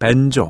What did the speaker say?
벤조.